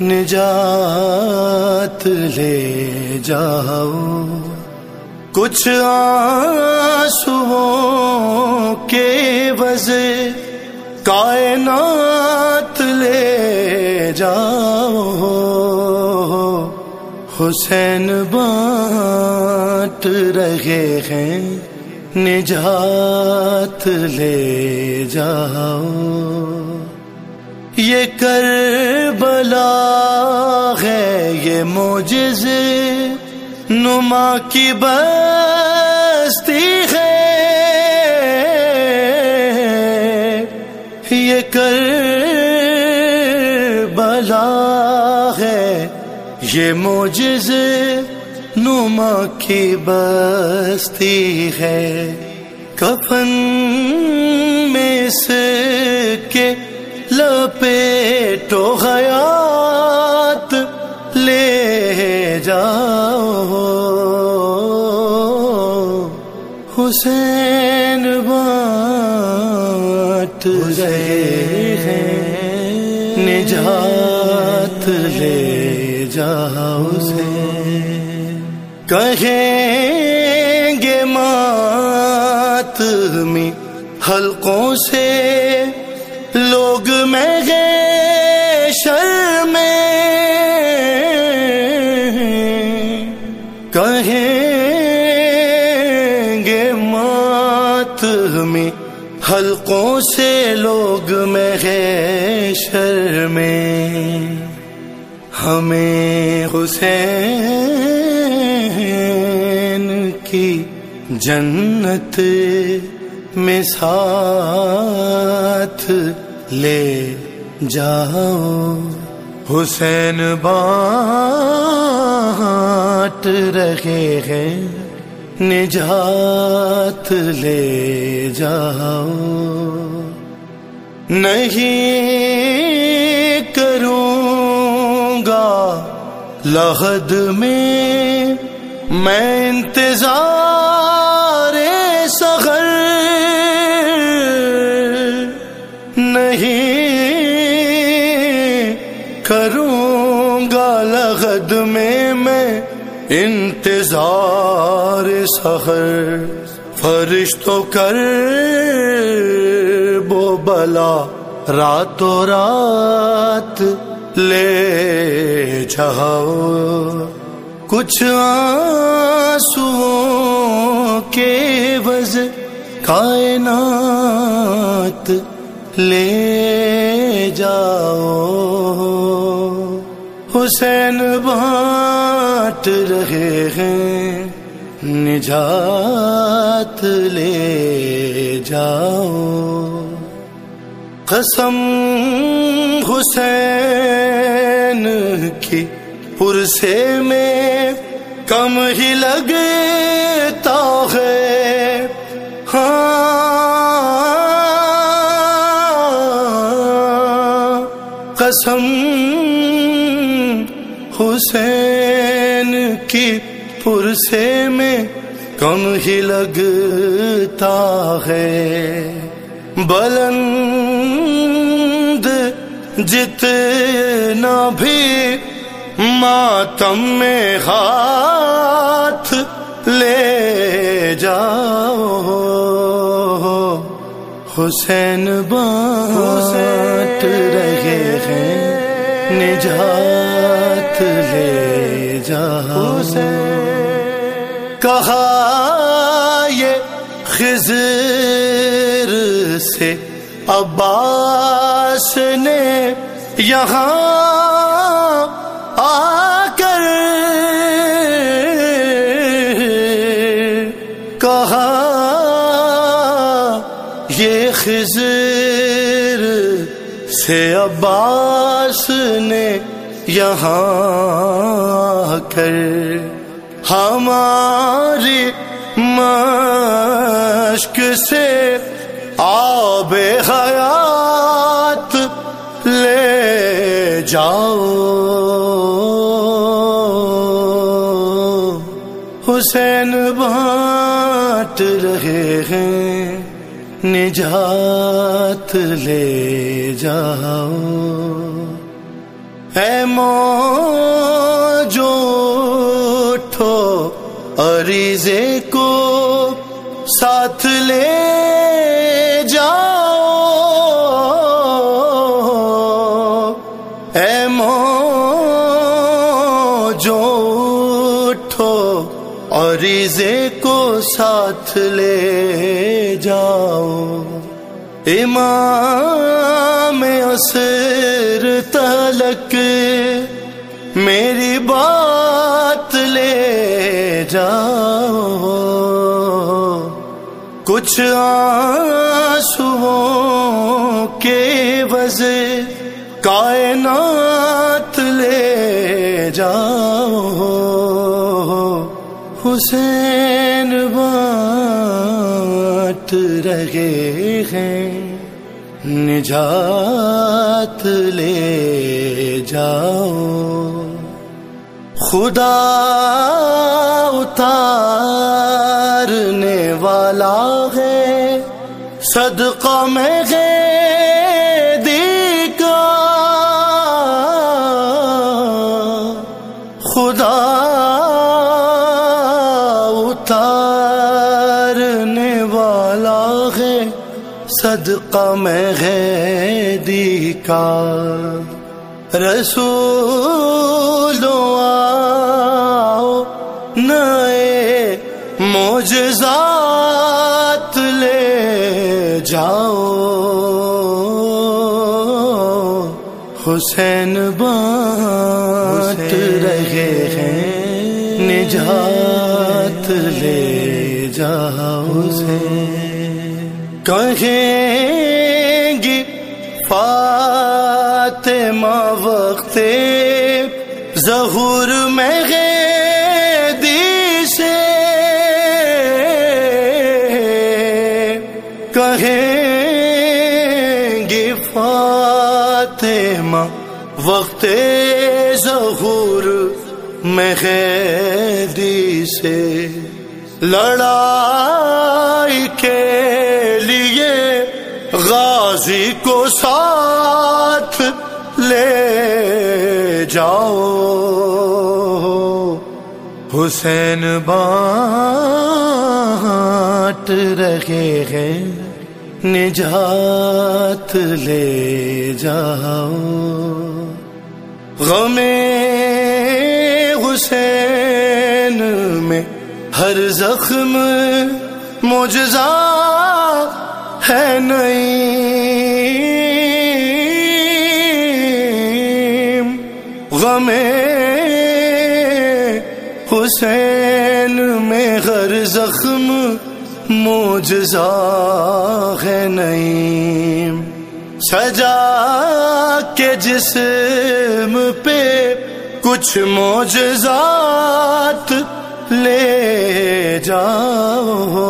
نجات لے جاؤ۔ کچھ آنسو کے وزے کائنات لے جاؤ۔ حسین بانٹ رہے ہیں نجات لے جاؤ۔ یہ کر بلا ہے، یہ موجز نما کی بستی ہے۔ یہ کر بلا ہے، یہ موجز نما کی بستی ہے۔ کفن میں سے لپیٹو حیات لے جاؤ۔ حسین بات رہے ہیں، نجات لے جاؤ سے کہیں گے مات میں حلقوں سے لوگ میں گے شر میں کہیں گے مات میں حلقوں سے لوگ میں گے شر میں ہمیں حسین کی جنت میں ساتھ لے جاؤ۔ حسین بانٹ رہے ہیں۔ نجات لے جاؤ۔ نہیں کروں گا لہد میں میں انتظار۔ سحر فرشتوں کر بو بلا راتوں رات لے جاؤ کچھ آنسو کے وز کائنات لے جاؤ۔ حسین بانٹ رہے ہیں نجات لے جاؤ۔ قسم حسین کی پرسے میں کم ہی لگتا ہے۔ ہاں۔ قسم حسین کی پرسے میں کم ہی لگتا ہے۔ بلند جتنا بھی ماتم میں ہاتھ لے جاؤ۔ حسین بانٹ رہے ہیں، نجات لے جاؤ۔ کہا یہ خضر سے عباس نے یہاں آ کر کہا یہ خضر سے عباس نے یہاں کر ہماری مشک سے آب حیات لے جاؤ۔ حسین بانٹ رہے ہیں، نجات لے جاؤ۔ اے مو جو عریضے کو ساتھ لے جاؤ۔ اے مو جو ٹھو عریضے کو ساتھ لے جاؤ۔ امام اسر تلک، میری بات جاؤ، کچھ آنسو کے وزے کائنات لے جاؤ۔ حسین بات رہے ہیں، نجات لے جاؤ۔ خدا اتارنے والا ہے۔ صدقہ میں گے کا۔ خدا اتارنے والا ہے۔ صدقہ میں ہے کا۔ رسول آؤ نئے موجزات لے جاؤ۔ حسین بات رہے ہیں نجات لے جاؤ۔ سے کہیں فاطمہ وقت ظہور میں دی سے۔ کہیں گی فاطمہ، وقت ظہور میں دی سے۔ لڑائی کے لیے غازی کو ساتھ لے جاؤ۔ حسین بانٹ رہے ہیں، نجات لے جاؤ۔ غم حسین میں ہر زخم مجزا ہے، نہیں۔ حسین میں ہر زخم مجزا ہے نہیں سجا کے جسم پہ کچھ موجزات لے جاؤ۔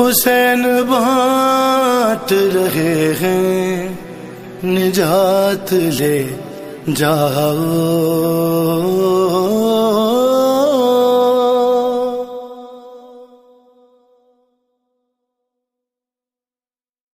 حسین بانٹ رہے ہیں، نجات لے جاؤ